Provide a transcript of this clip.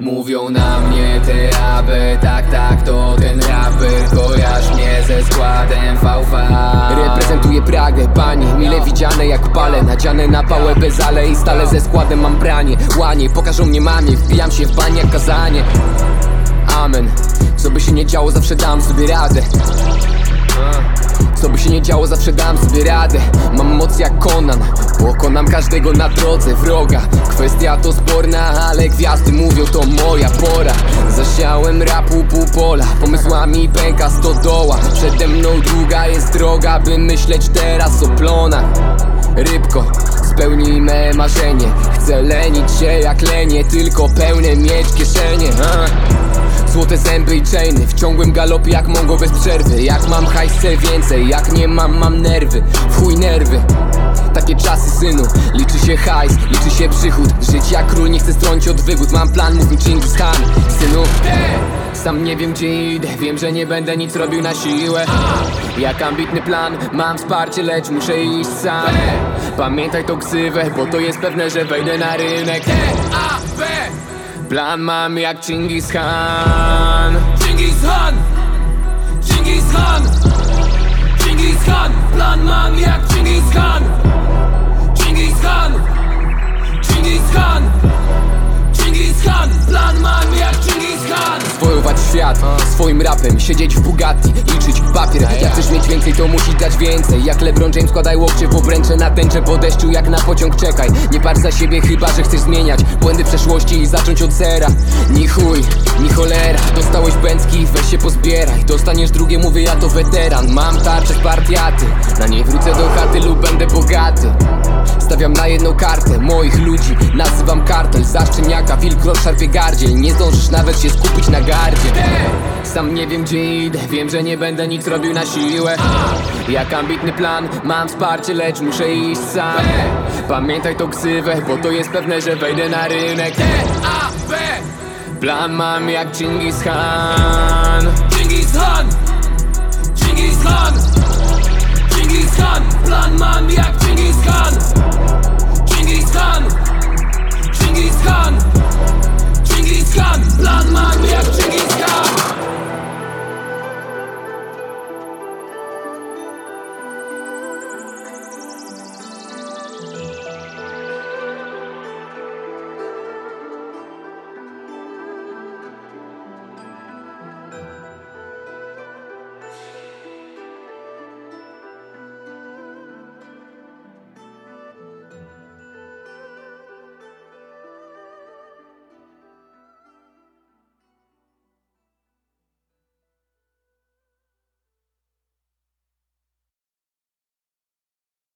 Mówią na mnie TAB, tak, tak, to ten raper Kojarz mnie ze składem VV Reprezentuję Pragę, panie Mile widziane jak pale, nadziane na pałę bez ale I stale ze składem mam branie, łanie Pokażą mnie mamie, wbijam się w banie kazanie. Amen. Co by się nie działo, zawsze dam sobie radę co by się nie działo, zawsze dam sobie radę. Mam moc jak Conan Pokonam każdego na drodze wroga. Kwestia to sporna, ale gwiazdy mówią to moja pora. Zasiałem rapu pół pola Pomysłami pęka stodoła. Przede mną długa jest droga By myśleć teraz o plonach. Rybko, spełnij me marzenie. Chcę lenić się jak lenie Tylko pełne mieć kieszenie? Złote zęby i chainy W ciągłym galopie jak mongo bez przerwy. Jak mam hajs chcę więcej Jak nie mam mam nerwy. W chuj nerwy. Takie czasy synu, liczy się hajs, liczy się przychód. Żyć jak król, nie chcę stronić od wygód. Mam plan, mów mi Chingis Khan Synu, sam nie wiem gdzie idę. Wiem, że nie będę nic robił na siłę. Jak ambitny plan, mam wsparcie, lecz muszę iść sam. Pamiętaj tą ksywę, bo to jest pewne, że wejdę na rynek Plan mam jak Chingis Khan Chingis Khan Chingis Khan Chingis Khan Plan mam jak Chingis Khan Chingis Khan Chingis Khan świat. Swoim rapem, siedzieć w Bugatti, liczyć papier. Jak chcesz mieć więcej, to musisz dać więcej. Jak LeBron James składaj łokcie w obręcze na tęczę Po deszczu jak na pociąg czekaj. Nie patrz za siebie chyba, że chcesz zmieniać Błędy przeszłości i zacząć od zera. Ni chuj, ni cholera. Dostałeś bęcki, weź się pozbieraj. Dostaniesz drugie, mówię ja to weteran. Mam tarczę z partiaty. Na nie wrócę do chaty lub będę bogaty Stawiam na jedną kartę moich ludzi. Nazywam kartel, zaszczymiaka, wilk rozszarpie gardziel Nie zdążysz nawet się skupić na gardzie. Sam nie wiem gdzie idę, wiem, że nie będę nic robił na siłę. Jak ambitny plan, mam wsparcie, lecz muszę iść sam. Pamiętaj tą ksywę, bo to jest pewne, że wejdę na rynek. Plan mam jak Chingis Khan